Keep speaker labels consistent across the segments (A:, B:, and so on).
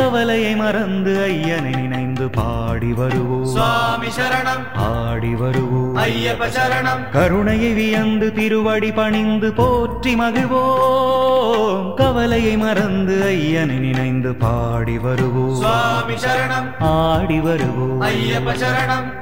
A: கவலையை மறந்து ஐயனை நினைந்து பாடி வருவோம்.
B: சுவாமி சரணம்.
A: ஆடி வருவோம்.
B: ஐயப்ப சரணம்.
A: கருணையை வியந்து திருவடி பணிந்து போற்றி மகிழ்வோம். கவலையை மறந்து ஐயனை நினைந்து பாடி வருவோம்.
B: சுவாமி சரணம்.
A: ஆடி வருவோம்.
B: ஐயப்ப சரணம்.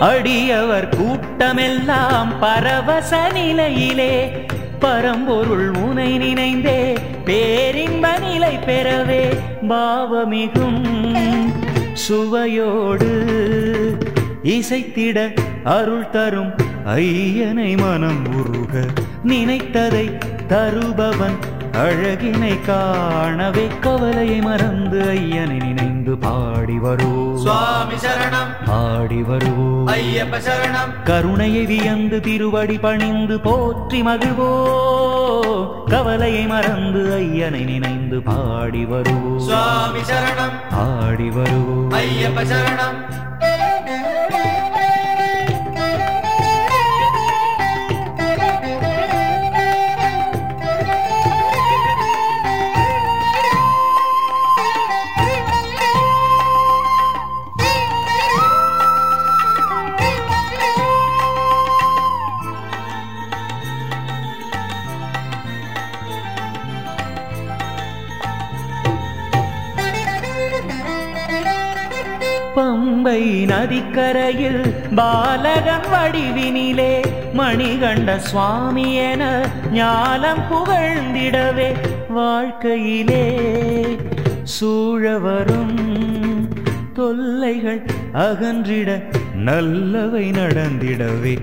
A: அடியவர் கூட்டமெல்லாம் பரவச நிலையிலே பரம்பொருள் உனை நினைந்தே பேரின்ப நிலை பெறவே பாவமிகும். சுவையோடு இசைத்திட அருள் தரும் ஐயனை மனம் உருக நினைத்ததை தருபவன் அழகினை காணவே கவலையை மறந்து ஐயனை நினைந்து பாடி வருவோம்
B: சுவாமி சரணம்.
A: ஆடி வருவோம்
B: ஐயப்ப சரணம்.
A: கருணையை வியந்து திருவடி பணிந்து போற்றி மகிழ்வோ. கவலையை மறந்து ஐயனை நினைந்து பாடி வருவோம்
B: சுவாமி சரணம்.
A: ஆடி வருவோம்
B: ஐயப்ப சரணம்.
A: பம்பை நதிக்கரையில் பாலகன் வடிவினிலே மணிகண்ட சுவாமி என ஞாலம் புகழ்ந்திடவே வாழ்க்கையிலே சூழ வரும் தொல்லைகள் அகன்றிட நல்லவை நடந்திடவே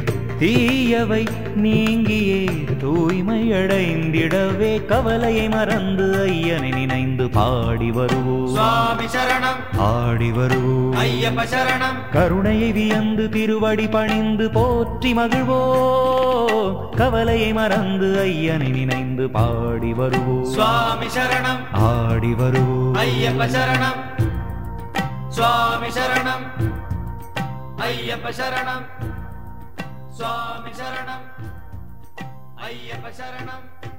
A: தீயவை நீங்கியே தூய்மை அடைந்திடவே கவலையை மறந்து ஐயனை நினைந்து பாடி வருவோம்.
B: சுவாமி சரணம்.
A: ஆடி வருவோம்.
B: ஐயப்ப சரணம்.
A: கருணையை வியந்து திருவடி பணிந்து போற்றி மகிழ்வோ கவலையை மறந்து ஐயனை நினைந்து பாடி வருவோம்.
B: சுவாமி சரணம்.
A: ஆடி வருவோம்.
B: ஐயப்ப சரணம். சுவாமி சரணம். ஐயப்ப சரணம். சுவாமி சரணம். ஐயப்ப சரணம்.